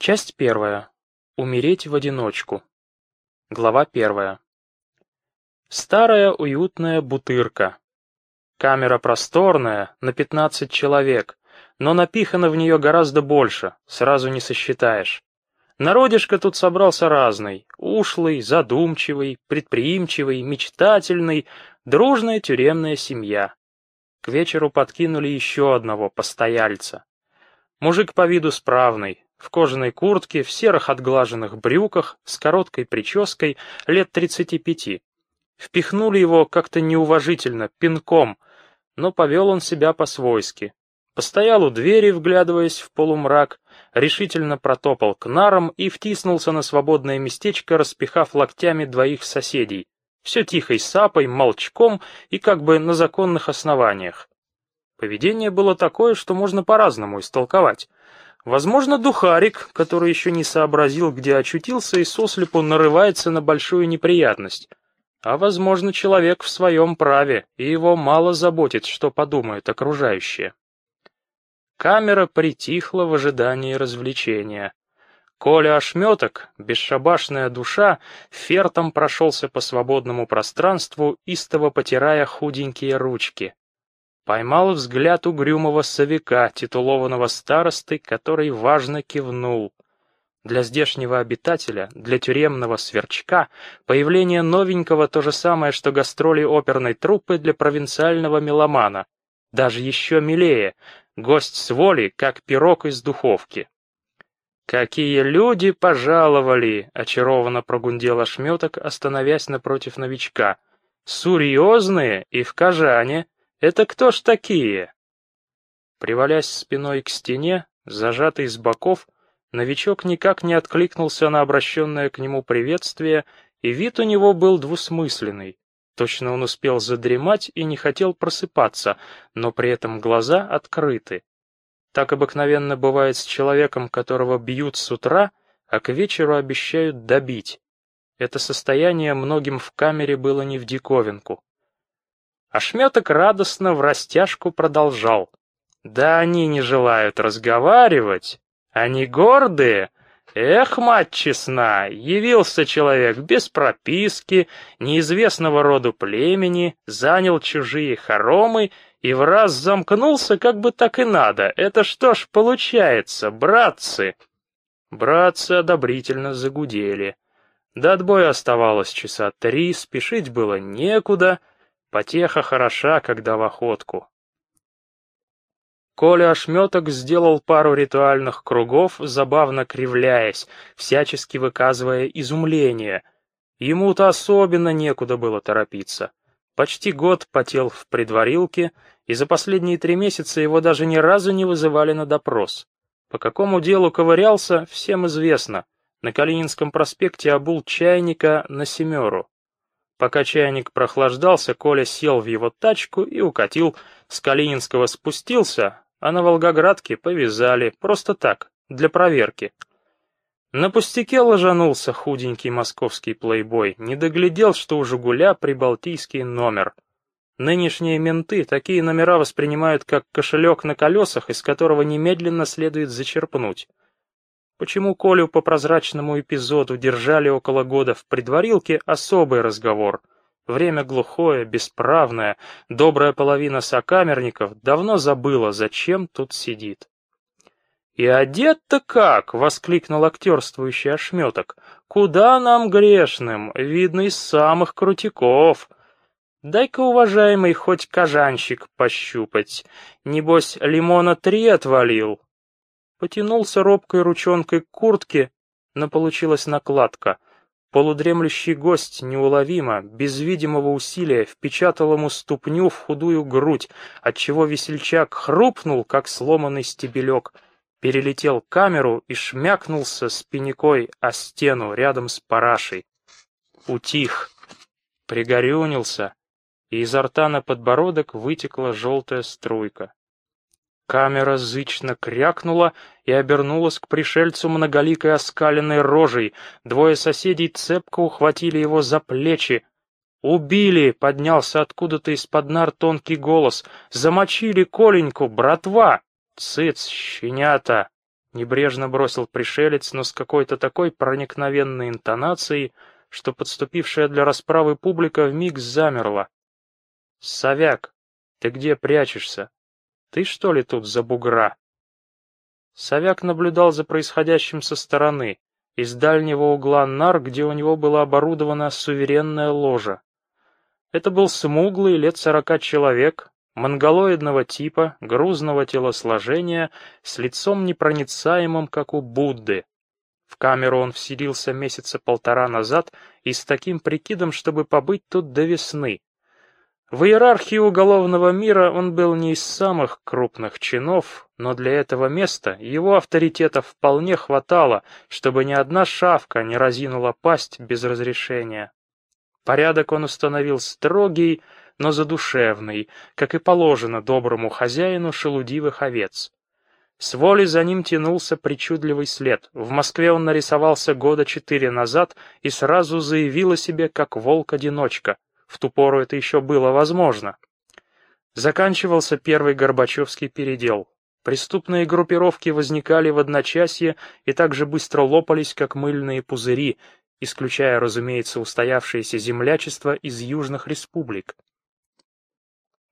Часть первая. Умереть в одиночку. Глава первая. Старая уютная бутырка. Камера просторная, на 15 человек, но напихано в нее гораздо больше, сразу не сосчитаешь. Народишко тут собрался разный, ушлый, задумчивый, предприимчивый, мечтательный, дружная тюремная семья. К вечеру подкинули еще одного постояльца. Мужик по виду справный, в кожаной куртке, в серых отглаженных брюках, с короткой прической, лет 35. Впихнули его как-то неуважительно, пинком, но повел он себя по-свойски. Постоял у двери, вглядываясь в полумрак, решительно протопал к нарам и втиснулся на свободное местечко, распихав локтями двоих соседей. Все тихой сапой, молчком и как бы на законных основаниях. Поведение было такое, что можно по-разному истолковать. Возможно, духарик, который еще не сообразил, где очутился, и сослепу нарывается на большую неприятность. А возможно, человек в своем праве, и его мало заботит, что подумают окружающие. Камера притихла в ожидании развлечения. Коля Ошметок, бесшабашная душа, фертом прошелся по свободному пространству, истово потирая худенькие ручки. Поймал взгляд угрюмого совика, титулованного старостой, который важно кивнул. Для здешнего обитателя, для тюремного сверчка, появление новенького то же самое, что гастроли оперной труппы для провинциального меломана. Даже еще милее, гость с воли, как пирог из духовки. «Какие люди пожаловали!» — очарованно прогундел ошметок, остановясь напротив новичка. «Серьезные и в кожане!» Это кто ж такие?» Привалясь спиной к стене, зажатый с боков, новичок никак не откликнулся на обращенное к нему приветствие, и вид у него был двусмысленный. Точно он успел задремать и не хотел просыпаться, но при этом глаза открыты. Так обыкновенно бывает с человеком, которого бьют с утра, а к вечеру обещают добить. Это состояние многим в камере было не в диковинку. Ошметок радостно в растяжку продолжал. «Да они не желают разговаривать. Они гордые. Эх, мать честна, явился человек без прописки, неизвестного роду племени, занял чужие хоромы и в раз замкнулся, как бы так и надо. Это что ж получается, братцы?» Братцы одобрительно загудели. До отбоя оставалось часа три, спешить было некуда — Потеха хороша, когда в охотку. Коля Ошметок сделал пару ритуальных кругов, забавно кривляясь, всячески выказывая изумление. Ему-то особенно некуда было торопиться. Почти год потел в предварилке, и за последние три месяца его даже ни разу не вызывали на допрос. По какому делу ковырялся, всем известно. На Калининском проспекте обул чайника на семеру. Пока чайник прохлаждался, Коля сел в его тачку и укатил. С Калининского спустился, а на Волгоградке повязали, просто так, для проверки. На пустяке ложанулся худенький московский плейбой, не доглядел, что у «Жигуля» прибалтийский номер. Нынешние менты такие номера воспринимают как кошелек на колесах, из которого немедленно следует зачерпнуть. Почему Колю по прозрачному эпизоду держали около года в предварилке — особый разговор. Время глухое, бесправное, добрая половина сокамерников давно забыла, зачем тут сидит. «И одет-то как!» — воскликнул актерствующий ошметок. «Куда нам грешным? Видно, из самых крутиков!» «Дай-ка, уважаемый, хоть кожанщик пощупать. Небось, лимона три отвалил?» Потянулся робкой ручонкой к куртке, но получилась накладка. Полудремлющий гость неуловимо, без видимого усилия, впечатал ему ступню в худую грудь, отчего весельчак хрупнул, как сломанный стебелек, перелетел камеру и шмякнулся спинякой о стену рядом с парашей. Утих, пригорюнился, и изо рта на подбородок вытекла желтая струйка. Камера зычно крякнула и обернулась к пришельцу многоликой оскаленной рожей. Двое соседей цепко ухватили его за плечи. «Убили!» — поднялся откуда-то из-под нар тонкий голос. «Замочили Коленьку, братва!» «Цыц, щенята!» Небрежно бросил пришелец, но с какой-то такой проникновенной интонацией, что подступившая для расправы публика вмиг замерла. «Совяк, ты где прячешься? Ты что ли тут за бугра?» Совяк наблюдал за происходящим со стороны, из дальнего угла нар, где у него была оборудована суверенная ложа. Это был смуглый, лет сорока человек, монголоидного типа, грузного телосложения, с лицом непроницаемым, как у Будды. В камеру он вселился месяца полтора назад и с таким прикидом, чтобы побыть тут до весны. В иерархии уголовного мира он был не из самых крупных чинов, но для этого места его авторитета вполне хватало, чтобы ни одна шавка не разинула пасть без разрешения. Порядок он установил строгий, но задушевный, как и положено доброму хозяину шелудивых овец. С воли за ним тянулся причудливый след. В Москве он нарисовался года четыре назад и сразу заявил о себе как волк-одиночка — в ту пору это еще было возможно. Заканчивался первый Горбачевский передел. Преступные группировки возникали в одночасье и так же быстро лопались, как мыльные пузыри, исключая, разумеется, устоявшееся землячество из южных республик.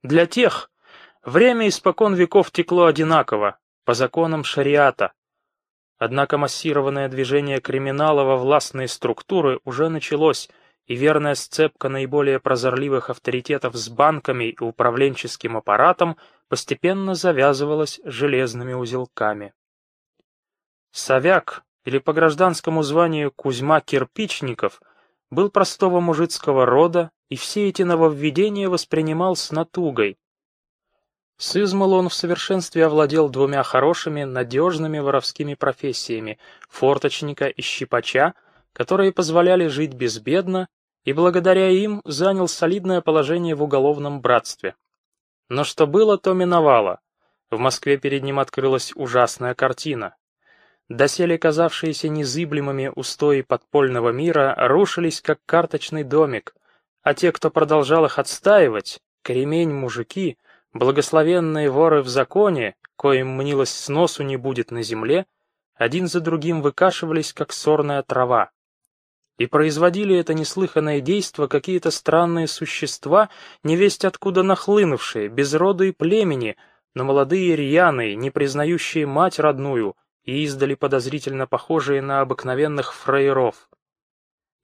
Для тех время испокон веков текло одинаково, по законам шариата. Однако массированное движение криминала во властные структуры уже началось, и верная сцепка наиболее прозорливых авторитетов с банками и управленческим аппаратом постепенно завязывалась железными узелками. Совяк, или по гражданскому званию Кузьма Кирпичников, был простого мужицкого рода и все эти нововведения воспринимал с натугой. С он в совершенстве овладел двумя хорошими, надежными воровскими профессиями — форточника и щипача, которые позволяли жить безбедно и благодаря им занял солидное положение в уголовном братстве. Но что было, то миновало. В Москве перед ним открылась ужасная картина. Доселе казавшиеся незыблемыми устои подпольного мира рушились, как карточный домик, а те, кто продолжал их отстаивать, кремень-мужики, благословенные воры в законе, коим мнилось сносу не будет на земле, один за другим выкашивались, как сорная трава. И производили это неслыханное действо какие-то странные существа, невесть откуда нахлынувшие, без рода и племени, но молодые рьяные, не признающие мать родную и издали подозрительно похожие на обыкновенных фраеров.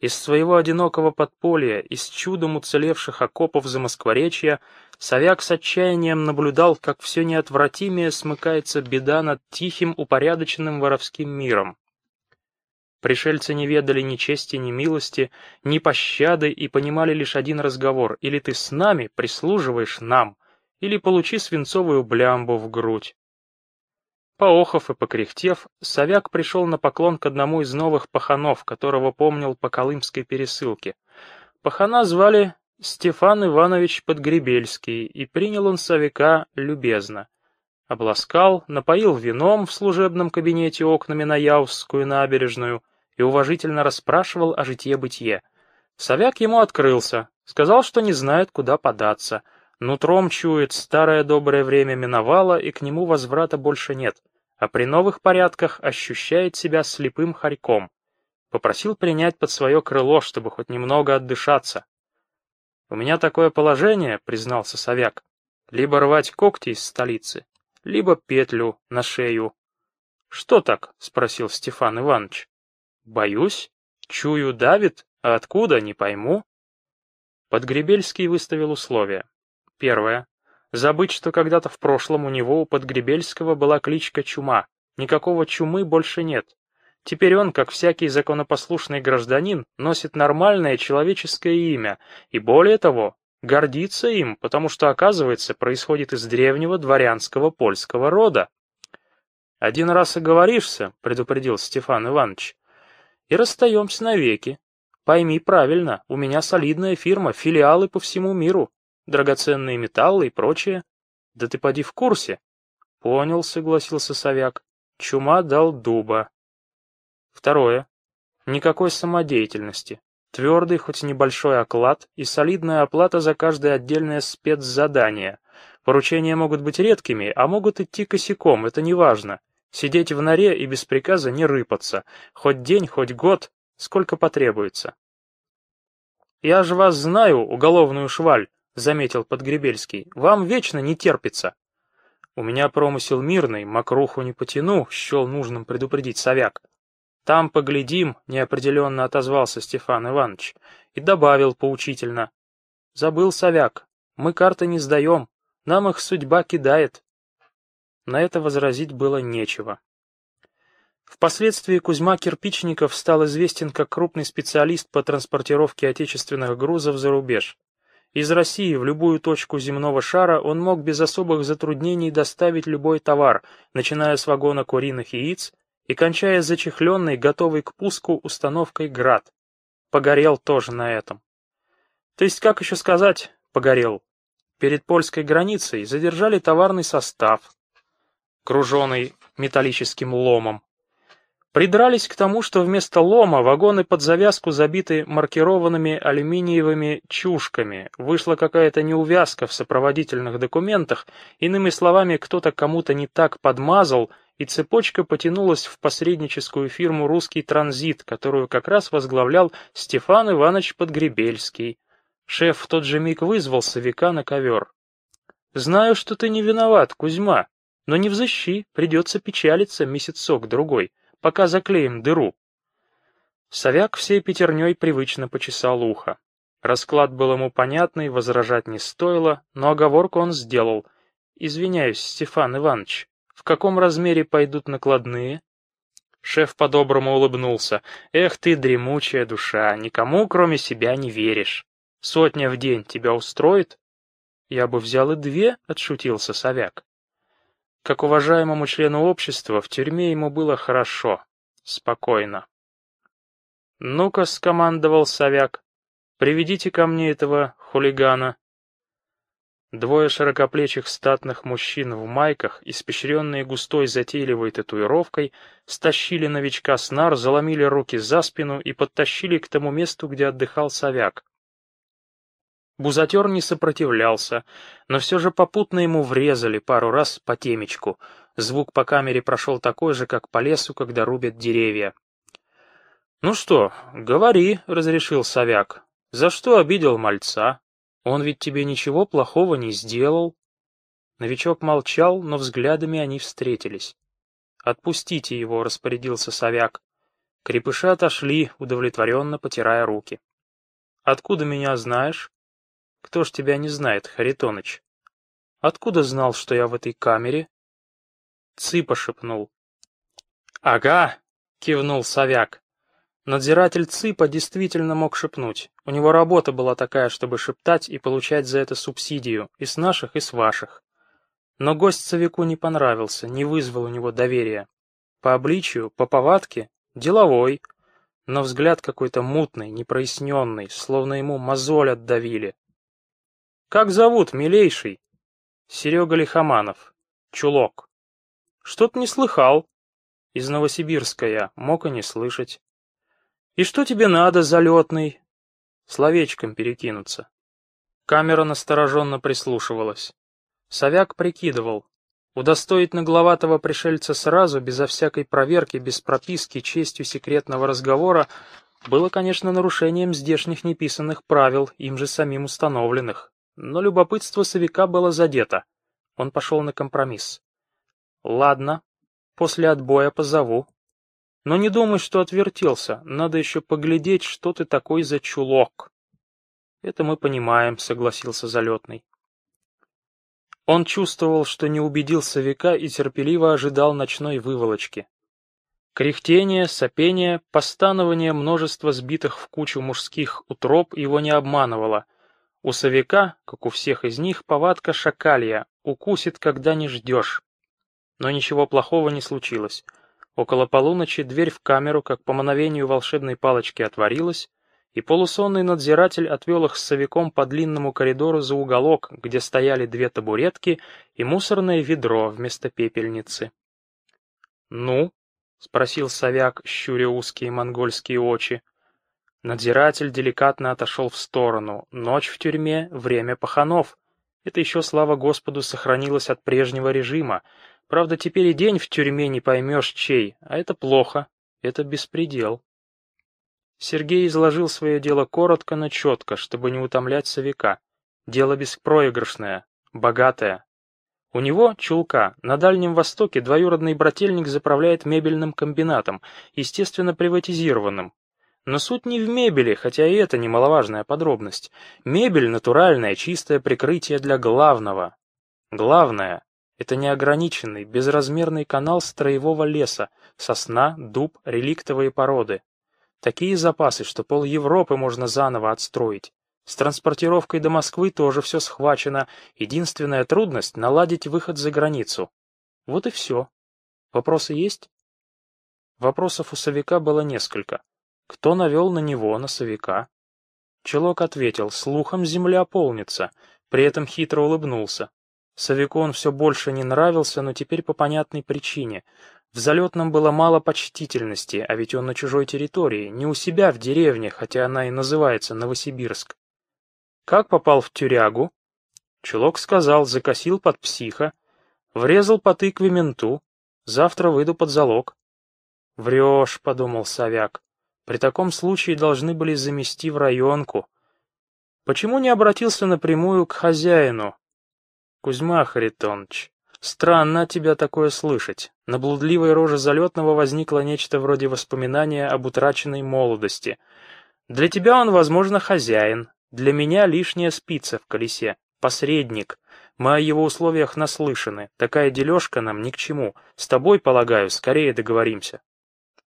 Из своего одинокого подполья, из чудом уцелевших окопов за Москворечья, Совяк с отчаянием наблюдал, как все неотвратимее смыкается беда над тихим, упорядоченным воровским миром. Пришельцы не ведали ни чести, ни милости, ни пощады и понимали лишь один разговор. Или ты с нами прислуживаешь нам, или получи свинцовую блямбу в грудь. Поохов и покряхтев, Совяк пришел на поклон к одному из новых паханов, которого помнил по Колымской пересылке. Пахана звали Стефан Иванович Подгребельский, и принял он Совяка любезно. Обласкал, напоил вином в служебном кабинете окнами на Яузскую набережную — и уважительно расспрашивал о житье-бытие. Совяк ему открылся, сказал, что не знает, куда податься. Нутром чует, старое доброе время миновало, и к нему возврата больше нет, а при новых порядках ощущает себя слепым хорьком. Попросил принять под свое крыло, чтобы хоть немного отдышаться. «У меня такое положение», — признался Совяк, — «либо рвать когти из столицы, либо петлю на шею». «Что так?» — спросил Стефан Иванович. Боюсь. Чую, давит, а откуда, не пойму. Подгребельский выставил условия. Первое. Забыть, что когда-то в прошлом у него, у Подгребельского, была кличка Чума. Никакого чумы больше нет. Теперь он, как всякий законопослушный гражданин, носит нормальное человеческое имя, и более того, гордится им, потому что, оказывается, происходит из древнего дворянского польского рода. «Один раз оговоришься», — предупредил Стефан Иванович, и расстаемся навеки. Пойми правильно, у меня солидная фирма, филиалы по всему миру, драгоценные металлы и прочее. Да ты поди в курсе. Понял, согласился Совяк. Чума дал дуба. Второе. Никакой самодеятельности. Твердый, хоть небольшой оклад и солидная оплата за каждое отдельное спецзадание. Поручения могут быть редкими, а могут идти косяком, это не важно. Сидеть в норе и без приказа не рыпаться, хоть день, хоть год, сколько потребуется. «Я же вас знаю, уголовную шваль», — заметил Подгребельский, — «вам вечно не терпится». «У меня промысел мирный, мокруху не потяну», — счел нужным предупредить совяк. «Там поглядим», — неопределенно отозвался Стефан Иванович, и добавил поучительно. «Забыл совяк, мы карты не сдаем, нам их судьба кидает». На это возразить было нечего. Впоследствии Кузьма Кирпичников стал известен как крупный специалист по транспортировке отечественных грузов за рубеж. Из России в любую точку земного шара он мог без особых затруднений доставить любой товар, начиная с вагона куриных яиц и кончая зачехленной, готовой к пуску установкой «Град». Погорел тоже на этом. То есть, как еще сказать, погорел. Перед польской границей задержали товарный состав, круженный металлическим ломом, Придрались к тому, что вместо лома вагоны под завязку забиты маркированными алюминиевыми чушками. Вышла какая-то неувязка в сопроводительных документах, иными словами, кто-то кому-то не так подмазал, и цепочка потянулась в посредническую фирму «Русский транзит», которую как раз возглавлял Стефан Иванович Подгребельский. Шеф в тот же миг вызвал совика на ковер. «Знаю, что ты не виноват, Кузьма, но не взыщи, придется печалиться месяцок-другой» пока заклеим дыру. Совяк всей пятерней привычно почесал ухо. Расклад был ему понятный, возражать не стоило, но оговорку он сделал. «Извиняюсь, Стефан Иванович, в каком размере пойдут накладные?» Шеф по-доброму улыбнулся. «Эх ты, дремучая душа, никому кроме себя не веришь. Сотня в день тебя устроит?» «Я бы взял и две», — отшутился Совяк. Как уважаемому члену общества, в тюрьме ему было хорошо, спокойно. «Ну-ка», — скомандовал Совяк, — «приведите ко мне этого хулигана». Двое широкоплечих статных мужчин в майках, испещренные густой затейливой татуировкой, стащили новичка с нар, заломили руки за спину и подтащили к тому месту, где отдыхал Совяк. Бузатер не сопротивлялся, но все же попутно ему врезали пару раз по темечку. Звук по камере прошел такой же, как по лесу, когда рубят деревья. «Ну что, говори», — разрешил Совяк. «За что обидел мальца? Он ведь тебе ничего плохого не сделал». Новичок молчал, но взглядами они встретились. «Отпустите его», — распорядился Совяк. Крепыши отошли, удовлетворенно потирая руки. «Откуда меня знаешь?» Кто ж тебя не знает, Харитоныч? Откуда знал, что я в этой камере? Цыпа шепнул. Ага, кивнул Совяк. Надзиратель Цыпа действительно мог шепнуть. У него работа была такая, чтобы шептать и получать за это субсидию, и с наших, и с ваших. Но гость Совяку не понравился, не вызвал у него доверия. По обличию, по повадке — деловой, но взгляд какой-то мутный, непроясненный, словно ему мозоль отдавили. «Как зовут, милейший?» «Серега Лихоманов. Чулок». «Что-то не слыхал». «Из Новосибирска я, мог и не слышать». «И что тебе надо, залетный?» Словечком перекинуться. Камера настороженно прислушивалась. Совяк прикидывал. Удостоить нагловатого пришельца сразу, безо всякой проверки, без прописки, честью секретного разговора, было, конечно, нарушением здешних неписанных правил, им же самим установленных. Но любопытство совика было задето. Он пошел на компромисс. «Ладно, после отбоя позову. Но не думай, что отвертелся. Надо еще поглядеть, что ты такой за чулок». «Это мы понимаем», — согласился залетный. Он чувствовал, что не убедил совика и терпеливо ожидал ночной выволочки. Кряхтение, сопение, постанование множества сбитых в кучу мужских утроб его не обманывало — у совика, как у всех из них, повадка шакалья, укусит, когда не ждешь. Но ничего плохого не случилось. Около полуночи дверь в камеру, как по мановению волшебной палочки, отворилась, и полусонный надзиратель отвел их с совиком по длинному коридору за уголок, где стояли две табуретки и мусорное ведро вместо пепельницы. «Ну?» — спросил совяк, щуря узкие монгольские очи. Надзиратель деликатно отошел в сторону. Ночь в тюрьме — время паханов. Это еще, слава Господу, сохранилось от прежнего режима. Правда, теперь и день в тюрьме не поймешь чей, а это плохо, это беспредел. Сергей изложил свое дело коротко, но четко, чтобы не утомлять совика. Дело беспроигрышное, богатое. У него, чулка, на Дальнем Востоке двоюродный брательник заправляет мебельным комбинатом, естественно, приватизированным. Но суть не в мебели, хотя и это немаловажная подробность. Мебель — натуральное, чистое прикрытие для главного. Главное — это неограниченный, безразмерный канал строевого леса, сосна, дуб, реликтовые породы. Такие запасы, что пол Европы можно заново отстроить. С транспортировкой до Москвы тоже все схвачено. Единственная трудность — наладить выход за границу. Вот и все. Вопросы есть? Вопросов у Совика было несколько. Кто навел на него, на совика? Челок ответил, слухом земля полнится, при этом хитро улыбнулся. Совику он все больше не нравился, но теперь по понятной причине. В залетном было мало почтительности, а ведь он на чужой территории, не у себя в деревне, хотя она и называется Новосибирск. Как попал в тюрягу? Чулок сказал, закосил под психа, врезал по тыкве менту, завтра выйду под залог. «Врешь», — подумал Совяк. При таком случае должны были замести в районку. Почему не обратился напрямую к хозяину? Кузьма Харитонович, странно тебя такое слышать. На блудливой роже залетного возникло нечто вроде воспоминания об утраченной молодости. Для тебя он, возможно, хозяин. Для меня лишняя спица в колесе. Посредник. Мы о его условиях наслышаны. Такая дележка нам ни к чему. С тобой, полагаю, скорее договоримся.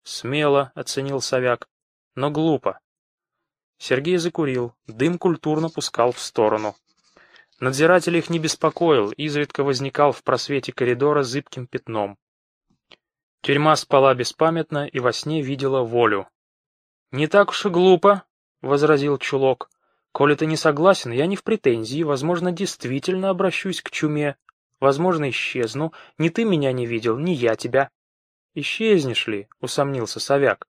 Смело, оценил Совяк, но глупо. Сергей закурил, дым культурно пускал в сторону. Надзиратель их не беспокоил, изредка возникал в просвете коридора зыбким пятном. Тюрьма спала беспамятно и во сне видела волю. «Не так уж и глупо», — возразил Чулок. «Коли ты не согласен, я не в претензии, возможно, действительно обращусь к чуме. Возможно, исчезну. Ни ты меня не видел, ни я тебя. «Исчезнешь ли?» — усомнился Совяк.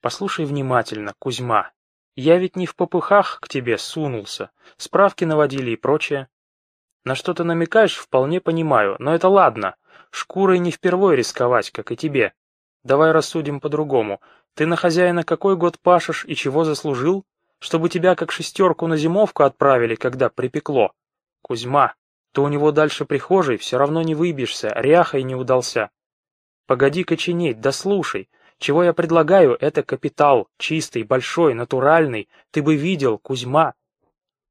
«Послушай внимательно, Кузьма. Я ведь не в попыхах к тебе сунулся, справки наводили и прочее. На что ты намекаешь, вполне понимаю, но это ладно. Шкурой не впервой рисковать, как и тебе. Давай рассудим по-другому. Ты на хозяина какой год пашешь и чего заслужил? Чтобы тебя как шестерку на зимовку отправили, когда припекло. Кузьма, ты у него дальше прихожей все равно не выбьешься, ряхой не удался. Погоди коченеть, да слушай. Чего я предлагаю, это капитал, чистый, большой, натуральный. Ты бы видел, Кузьма.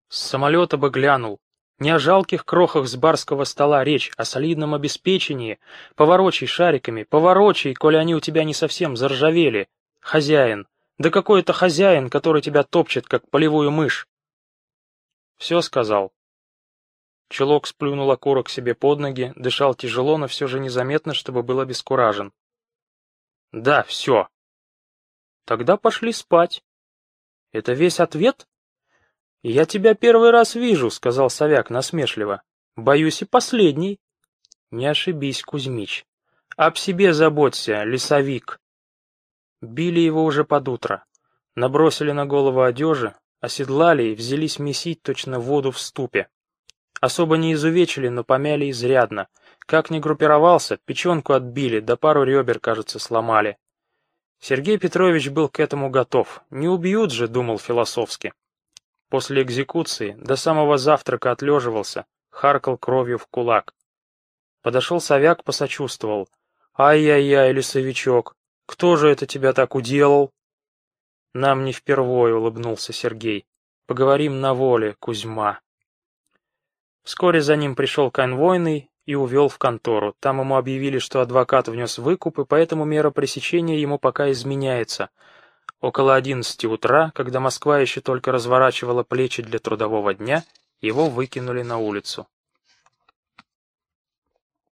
С самолета бы глянул. Не о жалких крохах с барского стола речь, о солидном обеспечении. Поворочай шариками, поворочай, коли они у тебя не совсем заржавели. Хозяин. Да какой это хозяин, который тебя топчет, как полевую мышь? Все сказал. Чулок сплюнул окурок себе под ноги, дышал тяжело, но все же незаметно, чтобы был обескуражен. «Да, все». «Тогда пошли спать». «Это весь ответ?» «Я тебя первый раз вижу», — сказал Совяк насмешливо. «Боюсь и последний». «Не ошибись, Кузьмич. Об себе заботься, лесовик». Били его уже под утро. Набросили на голову одежи, оседлали и взялись месить точно воду в ступе. Особо не изувечили, но помяли изрядно. Как ни группировался, печенку отбили, да пару ребер, кажется, сломали. Сергей Петрович был к этому готов. Не убьют же, думал философски. После экзекуции до самого завтрака отлеживался, харкал кровью в кулак. Подошел совяк, посочувствовал. «Ай-яй-яй, лесовичок, кто же это тебя так уделал?» «Нам не впервой», — улыбнулся Сергей. «Поговорим на воле, Кузьма». Вскоре за ним пришел конвойный и увел в контору. Там ему объявили, что адвокат внес выкуп, и поэтому мера пресечения ему пока изменяется. Около одиннадцати утра, когда Москва еще только разворачивала плечи для трудового дня, его выкинули на улицу.